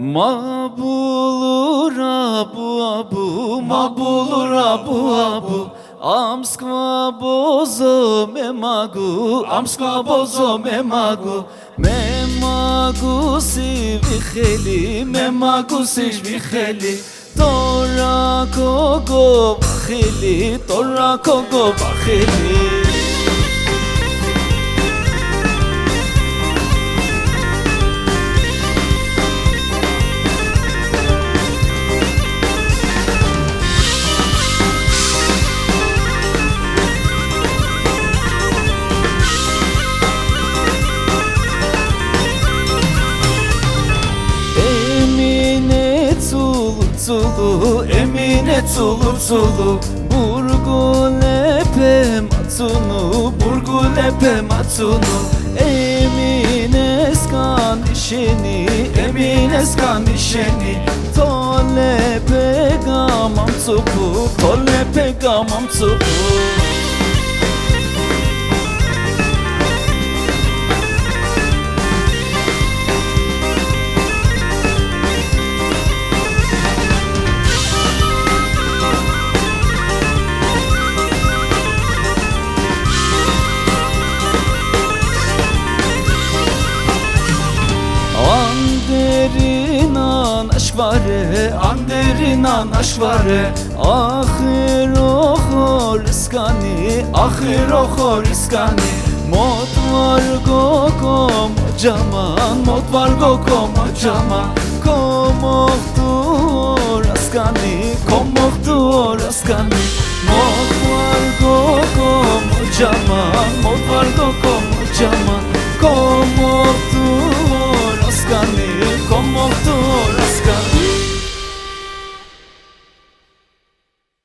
Mabulur abu abu, mabulur abu abu. Amskva bozo me magu, amskva bozo me magu. Me magu si vikheli, me magu si vikheli. Tora kogo bakheli, tora kogo bakheli. Tsulu Emine tsulu tsulu Burgulepe matsunu Burgulepe matsunu Emine skan işini Emine skan işini. Tolepe gamam tsupu Tolepe gamam tsupu Anderinan aşvare Anderinan aşvare Ahir ohor iskani Ahir ohor iskani. Mod var gokom caman Mod var gokom caman. Komoktur askani Komoktur askani. Mod var gokom caman Mod var gokom caman. Komoktur